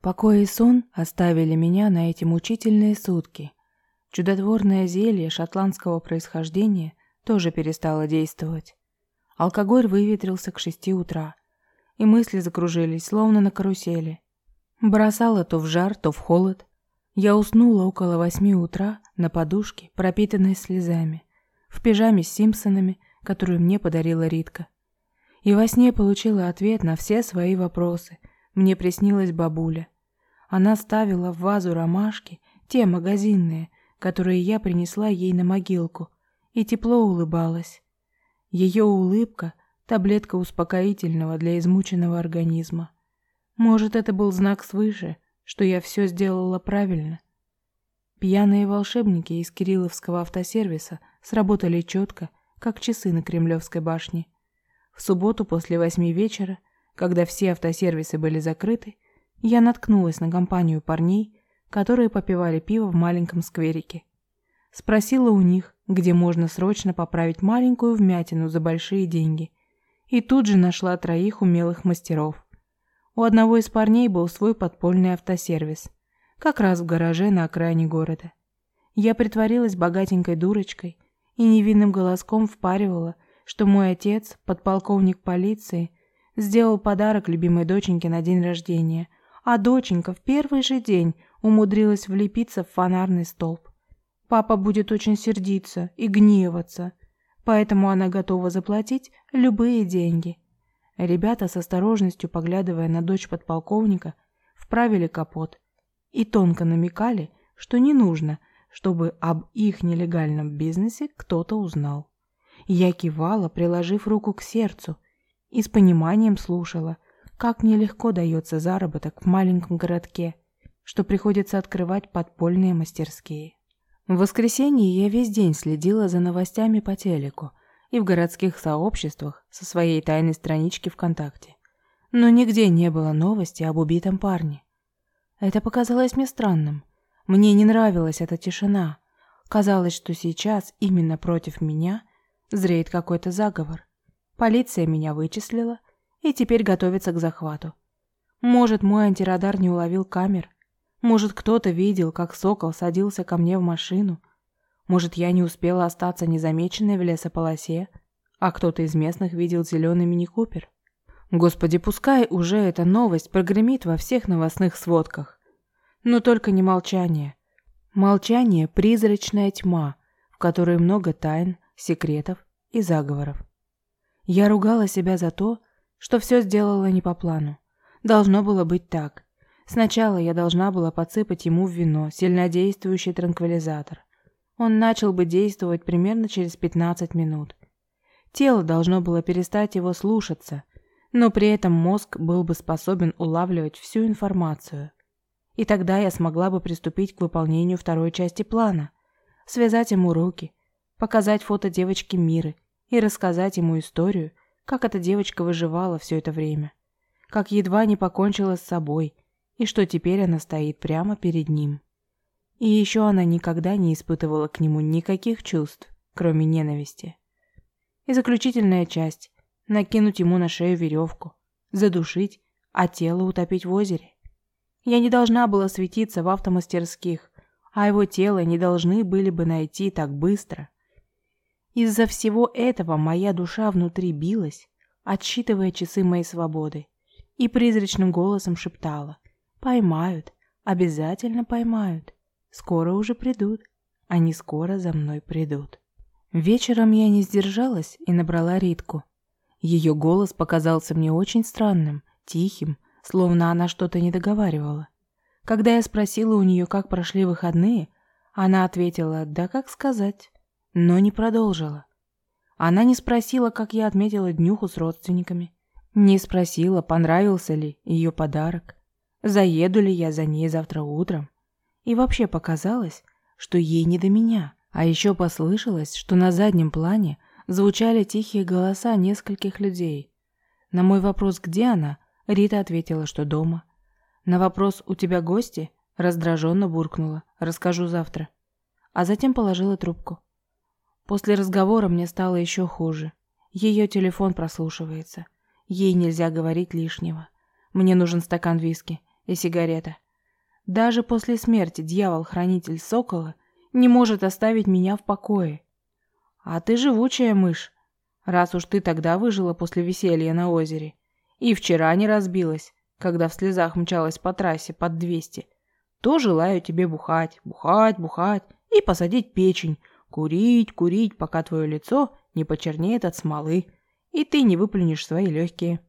Покой и сон оставили меня на эти мучительные сутки. Чудотворное зелье шотландского происхождения тоже перестало действовать. Алкоголь выветрился к шести утра, и мысли закружились, словно на карусели. Бросало то в жар, то в холод. Я уснула около восьми утра на подушке, пропитанной слезами, в пижаме с Симпсонами, которую мне подарила Ритка. И во сне получила ответ на все свои вопросы. Мне приснилась бабуля. Она ставила в вазу ромашки, те магазинные, которые я принесла ей на могилку, и тепло улыбалась. Ее улыбка — таблетка успокоительного для измученного организма. Может, это был знак свыше, что я все сделала правильно. Пьяные волшебники из Кирилловского автосервиса сработали четко, как часы на Кремлевской башне. В субботу после восьми вечера, когда все автосервисы были закрыты, я наткнулась на компанию парней, которые попивали пиво в маленьком скверике. Спросила у них, где можно срочно поправить маленькую вмятину за большие деньги. И тут же нашла троих умелых мастеров. У одного из парней был свой подпольный автосервис, как раз в гараже на окраине города. Я притворилась богатенькой дурочкой и невинным голоском впаривала, что мой отец, подполковник полиции, сделал подарок любимой доченьке на день рождения – а доченька в первый же день умудрилась влепиться в фонарный столб. Папа будет очень сердиться и гневаться, поэтому она готова заплатить любые деньги. Ребята с осторожностью, поглядывая на дочь подполковника, вправили капот и тонко намекали, что не нужно, чтобы об их нелегальном бизнесе кто-то узнал. Я кивала, приложив руку к сердцу, и с пониманием слушала – как нелегко дается заработок в маленьком городке, что приходится открывать подпольные мастерские. В воскресенье я весь день следила за новостями по телеку и в городских сообществах со своей тайной странички ВКонтакте. Но нигде не было новости об убитом парне. Это показалось мне странным. Мне не нравилась эта тишина. Казалось, что сейчас именно против меня зреет какой-то заговор. Полиция меня вычислила – и теперь готовится к захвату. Может, мой антирадар не уловил камер. Может, кто-то видел, как сокол садился ко мне в машину. Может, я не успела остаться незамеченной в лесополосе, а кто-то из местных видел зеленый мини-купер. Господи, пускай уже эта новость прогремит во всех новостных сводках. Но только не молчание. Молчание — призрачная тьма, в которой много тайн, секретов и заговоров. Я ругала себя за то, что все сделала не по плану. Должно было быть так. Сначала я должна была подсыпать ему в вино сильнодействующий транквилизатор. Он начал бы действовать примерно через 15 минут. Тело должно было перестать его слушаться, но при этом мозг был бы способен улавливать всю информацию. И тогда я смогла бы приступить к выполнению второй части плана. Связать ему руки, показать фото девочки Миры и рассказать ему историю, как эта девочка выживала все это время, как едва не покончила с собой, и что теперь она стоит прямо перед ним. И еще она никогда не испытывала к нему никаких чувств, кроме ненависти. И заключительная часть — накинуть ему на шею веревку, задушить, а тело утопить в озере. Я не должна была светиться в автомастерских, а его тело не должны были бы найти так быстро — из-за всего этого моя душа внутри билась, отсчитывая часы моей свободы, и призрачным голосом шептала «Поймают, обязательно поймают, скоро уже придут, они скоро за мной придут». Вечером я не сдержалась и набрала Ритку. Ее голос показался мне очень странным, тихим, словно она что-то не договаривала. Когда я спросила у нее, как прошли выходные, она ответила «Да как сказать» но не продолжила. Она не спросила, как я отметила днюху с родственниками. Не спросила, понравился ли ее подарок. Заеду ли я за ней завтра утром. И вообще показалось, что ей не до меня. А еще послышалось, что на заднем плане звучали тихие голоса нескольких людей. На мой вопрос «Где она?» Рита ответила, что дома. На вопрос «У тебя гости?» раздраженно буркнула «Расскажу завтра». А затем положила трубку. После разговора мне стало еще хуже. Ее телефон прослушивается. Ей нельзя говорить лишнего. Мне нужен стакан виски. и сигарета. Даже после смерти дьявол-хранитель Сокола не может оставить меня в покое. А ты живучая мышь, раз уж ты тогда выжила после веселья на озере. И вчера не разбилась, когда в слезах мчалась по трассе под 200. То желаю тебе бухать, бухать, бухать и посадить печень, курить, курить, пока твое лицо не почернеет от смолы, и ты не выплюнешь свои легкие.